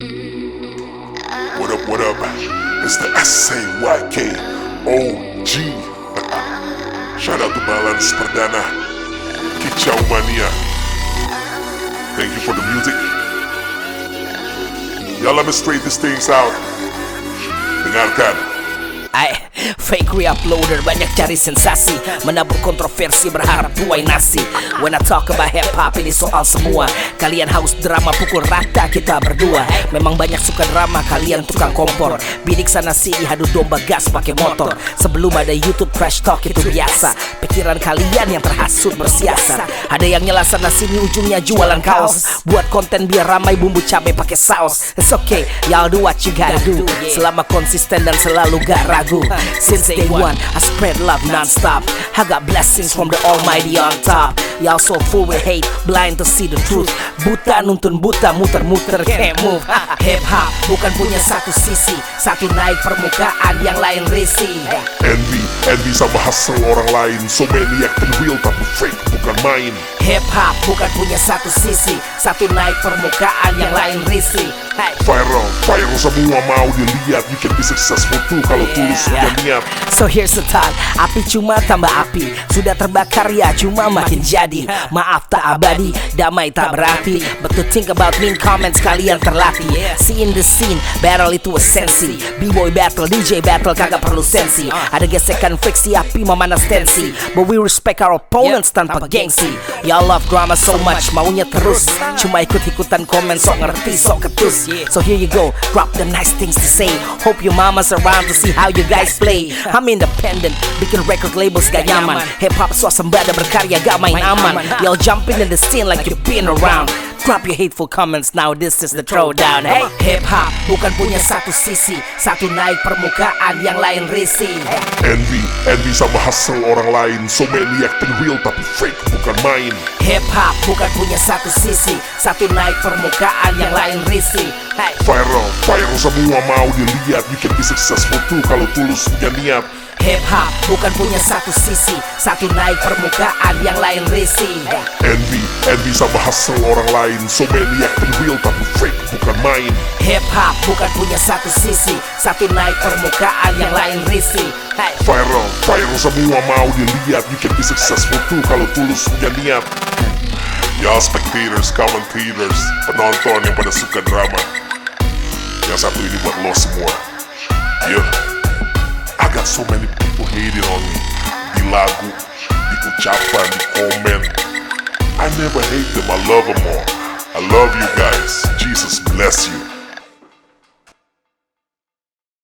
What up, what up? It's the SAYK OG. Shout out to Balance Perdana. Kicau Mania. Thank you for the music. Y'all let me straight these things out. Dengarkan. Ay, fake re-uploader banyak cari sensasi. Menabur kontroversi berharap buai nasi. When I talk about hip hop ini soal semua. Kalian haus drama pukul rata kita berdua. Memang banyak suka drama kalian tukang kompor. Bidik sana sini hadu domba gas pakai motor. Sebelum ada YouTube trash talk itu biasa. Pikiran kalian yang terhasut bersiasat Ada yang nyela sana sini ujungnya jualan kaos. Buat konten biar ramai bumbu cabai pakai saus. It's okay, y'all do what you gotta do. Selama konsisten dan selalu gak ragu Since day one, I spread love non-stop. I got blessings from the almighty on top. Y'all so full with hate, blind to see the truth. Buta nuntun buta, muter-muter can't move. Hip hop bukan punya satu sisi. Satu naik permukaan, yang lain risih Envy, envy sama hustle orang lain. So many acting real tapi fake bukan main. Hip hop bukan punya satu sisi. Satu naik permukaan, yang lain risih Hey. Viral, viral semua mau dilihat. You can be successful tuh kalau tulus punya niat. So here's the thought. Api cuma tambah api. Sudah terbakar ya cuma makin jadi. Maaf tak abadi. Damai tak berarti. But to think about mean comments kalian terlatih. See in the scene Battle itu esensi B-boy battle DJ battle kagak perlu sensi. Ada gesekan friksi api memanas tensi. But we respect our opponents tanpa gengsi. Y'all love drama so much Maunya terus. Cuma ikut-ikutan komen Sok ngerti sok ketus So here you go. Drop the nice things to say. Hope your mama's around to see how you guys play. I'm independent. Bikin record labels gak nyaman Hip hop swasembada berkarya gak main aman Y'all jumping in the scene like you've been around Drop your hateful comments now this is the throwdown Hey Hip hop bukan punya satu sisi Satu naik permukaan yang lain risih Envy, envy sama hustle orang lain. So many acting real tapi fake bukan main. Hip hop bukan punya satu sisi Satu naik permukaan yang lain risih Hey Viral, viral semua mau dilihat. You can be successful tuh kalau tulus punya niat. Hip hop bukan punya satu sisi Satu naik permukaan yang lain risih Envy, envy sama hustle orang lain. So many acting real tapi fake bukan main. Hip hop bukan punya satu sisi Satu naik permukaan yang lain risih Hey Viral, viral semua mau dilihat. You can be successful tuh kalau tulus punya niat. Y'all spectators, commentators, penonton yang pada suka drama. Yang satu ini buat lo semua. Yeah. Got so many people hating on me. Di lagu, di ucapan, di komen. I never hate them, I love them all. I love you guys. Jesus bless you.